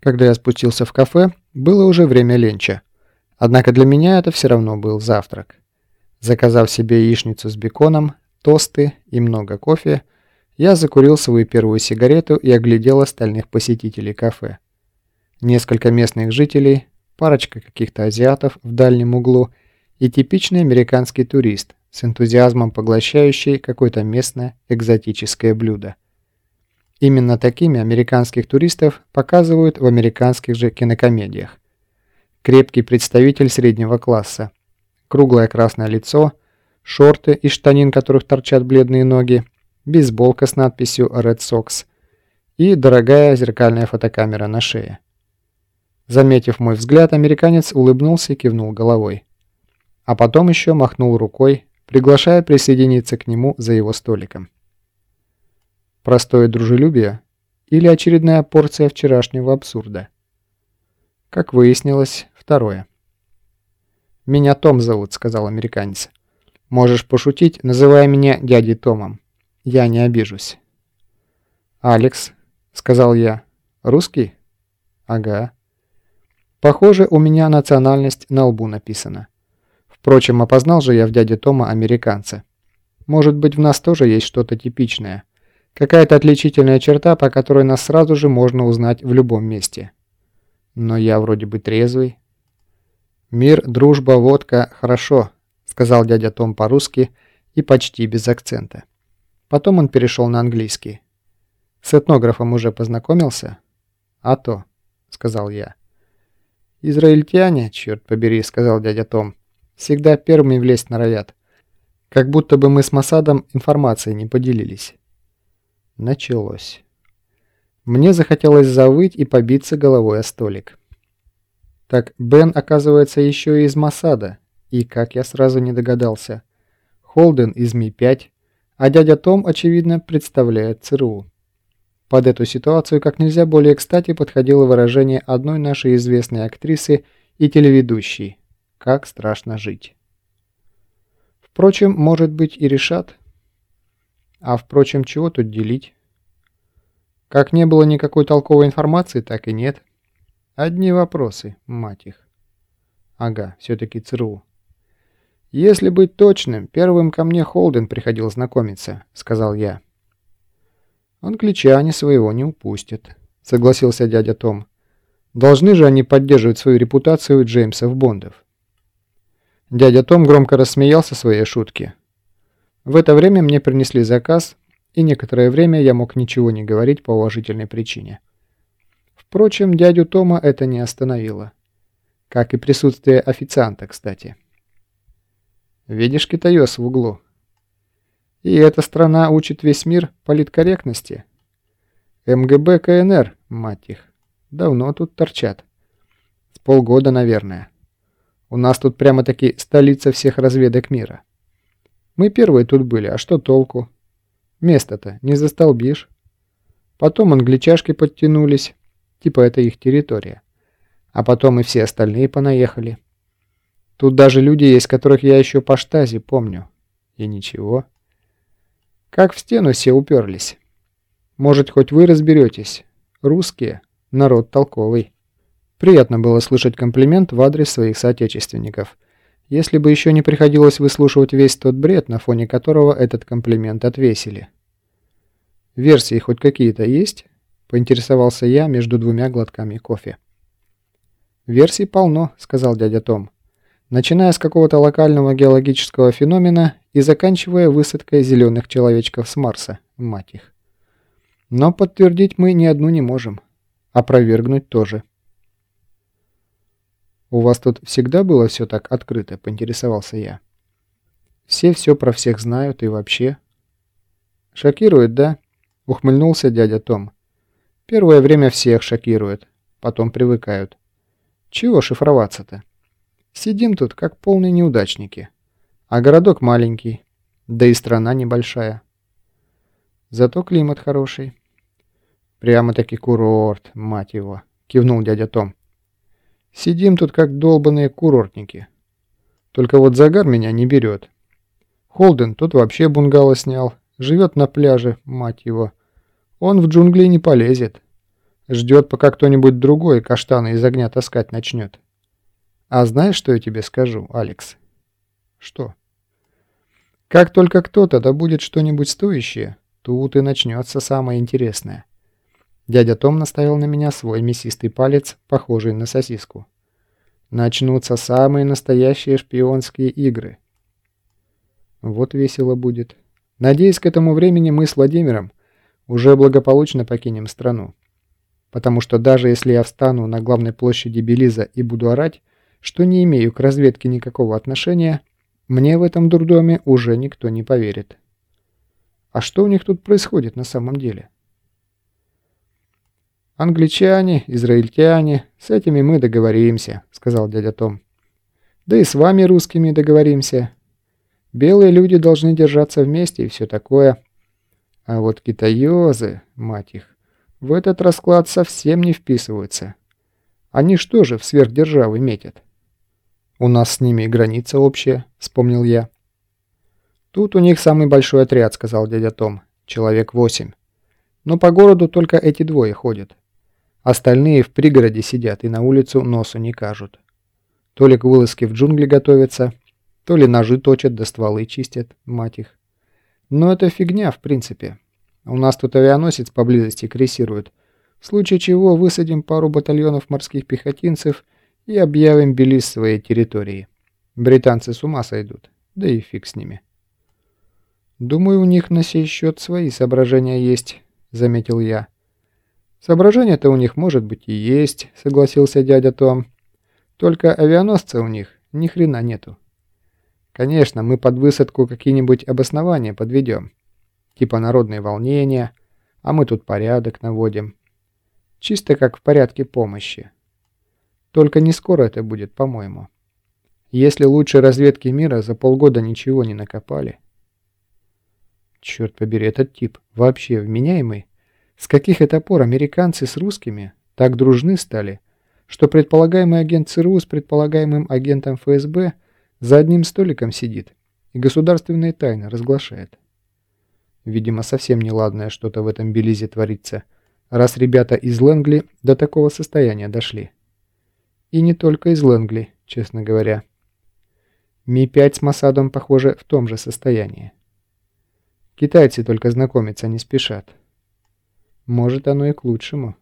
Когда я спустился в кафе, было уже время ленча. Однако для меня это все равно был завтрак. Заказав себе яичницу с беконом, тосты и много кофе, я закурил свою первую сигарету и оглядел остальных посетителей кафе. Несколько местных жителей, парочка каких-то азиатов в дальнем углу и типичный американский турист с энтузиазмом поглощающий какое-то местное экзотическое блюдо. Именно такими американских туристов показывают в американских же кинокомедиях. Крепкий представитель среднего класса, круглое красное лицо, шорты, из штанин которых торчат бледные ноги, бейсболка с надписью Red Sox и дорогая зеркальная фотокамера на шее. Заметив мой взгляд, американец улыбнулся и кивнул головой. А потом еще махнул рукой, приглашая присоединиться к нему за его столиком. Простое дружелюбие или очередная порция вчерашнего абсурда? Как выяснилось, второе. «Меня Том зовут», — сказал американец. «Можешь пошутить, называя меня дядей Томом. Я не обижусь». «Алекс», — сказал я. «Русский?» «Ага». Похоже, у меня национальность на лбу написана. Впрочем, опознал же я в дяде Тома американца. Может быть, в нас тоже есть что-то типичное. Какая-то отличительная черта, по которой нас сразу же можно узнать в любом месте. Но я вроде бы трезвый. «Мир, дружба, водка, хорошо», — сказал дядя Том по-русски и почти без акцента. Потом он перешел на английский. «С этнографом уже познакомился?» «А то», — сказал я. «Израильтяне, черт побери», — сказал дядя Том, — «всегда первыми влезть норовят. Как будто бы мы с Масадом информацией не поделились». Началось. Мне захотелось завыть и побиться головой о столик. Так Бен, оказывается, еще и из Масада, и как я сразу не догадался. Холден из Ми-5, а дядя Том, очевидно, представляет ЦРУ. Под эту ситуацию как нельзя более кстати подходило выражение одной нашей известной актрисы и телеведущей «Как страшно жить». Впрочем, может быть и решат, а впрочем, чего тут делить? Как не было никакой толковой информации, так и нет. Одни вопросы, мать их. Ага, все-таки ЦРУ. «Если быть точным, первым ко мне Холден приходил знакомиться», — сказал я. «Англичане своего не упустят», — согласился дядя Том. «Должны же они поддерживать свою репутацию Джеймсов Бондов». Дядя Том громко рассмеялся своей шутке. В это время мне принесли заказ, и некоторое время я мог ничего не говорить по уважительной причине. Впрочем, дядю Тома это не остановило. Как и присутствие официанта, кстати. Видишь китаёс в углу? И эта страна учит весь мир политкорректности. МГБ КНР, мать их, давно тут торчат. С полгода, наверное. У нас тут прямо-таки столица всех разведок мира. Мы первые тут были, а что толку? Место-то не застолбишь. Потом англичашки подтянулись, типа это их территория. А потом и все остальные понаехали. Тут даже люди есть, которых я еще по штазе помню. И ничего. Как в стену все уперлись. Может, хоть вы разберетесь. Русские. Народ толковый. Приятно было слышать комплимент в адрес своих соотечественников – если бы еще не приходилось выслушивать весь тот бред, на фоне которого этот комплимент отвесили. «Версии хоть какие-то есть?» – поинтересовался я между двумя глотками кофе. «Версий полно», – сказал дядя Том, начиная с какого-то локального геологического феномена и заканчивая высадкой зеленых человечков с Марса, мать их. Но подтвердить мы ни одну не можем, опровергнуть тоже. «У вас тут всегда было все так открыто?» – поинтересовался я. «Все все про всех знают и вообще...» «Шокирует, да?» – ухмыльнулся дядя Том. «Первое время всех шокирует, потом привыкают. Чего шифроваться-то? Сидим тут, как полные неудачники. А городок маленький, да и страна небольшая. Зато климат хороший». «Прямо-таки курорт, мать его!» – кивнул дядя Том. Сидим тут как долбанные курортники. Только вот загар меня не берет. Холден тут вообще бунгало снял. Живет на пляже, мать его. Он в джунгли не полезет. Ждет, пока кто-нибудь другой каштаны из огня таскать начнет. А знаешь, что я тебе скажу, Алекс? Что? Как только кто-то добудет что-нибудь стоящее, тут и начнется самое интересное. Дядя Том наставил на меня свой мясистый палец, похожий на сосиску. Начнутся самые настоящие шпионские игры. Вот весело будет. Надеюсь, к этому времени мы с Владимиром уже благополучно покинем страну. Потому что даже если я встану на главной площади Белиза и буду орать, что не имею к разведке никакого отношения, мне в этом дурдоме уже никто не поверит. А что у них тут происходит на самом деле? «Англичане, израильтяне, с этими мы договоримся», — сказал дядя Том. «Да и с вами, русскими, договоримся. Белые люди должны держаться вместе и все такое. А вот китаёзы, мать их, в этот расклад совсем не вписываются. Они что же в сверхдержавы метят?» «У нас с ними граница общая», — вспомнил я. «Тут у них самый большой отряд», — сказал дядя Том. «Человек восемь. Но по городу только эти двое ходят. Остальные в пригороде сидят и на улицу носу не кажут. То ли к вылазке в джунгли готовятся, то ли ножи точат да стволы чистят, мать их. Но это фигня, в принципе. У нас тут авианосец поблизости крейсирует. В случае чего высадим пару батальонов морских пехотинцев и объявим Белиз своей территории. Британцы с ума сойдут, да и фиг с ними. «Думаю, у них на сей счет свои соображения есть», — заметил я. «Соображения-то у них, может быть, и есть», — согласился дядя Том. «Только авианосца у них ни хрена нету. Конечно, мы под высадку какие-нибудь обоснования подведем. Типа народные волнения, а мы тут порядок наводим. Чисто как в порядке помощи. Только не скоро это будет, по-моему. Если лучшие разведки мира за полгода ничего не накопали. Черт побери, этот тип вообще вменяемый? С каких это пор американцы с русскими так дружны стали, что предполагаемый агент ЦРУ с предполагаемым агентом ФСБ за одним столиком сидит и государственные тайны разглашает? Видимо, совсем неладное что-то в этом Белизе творится, раз ребята из Лэнгли до такого состояния дошли. И не только из Лэнгли, честно говоря. Ми-5 с Масадом, похоже, в том же состоянии. Китайцы только знакомиться не спешат. Может, оно и к лучшему.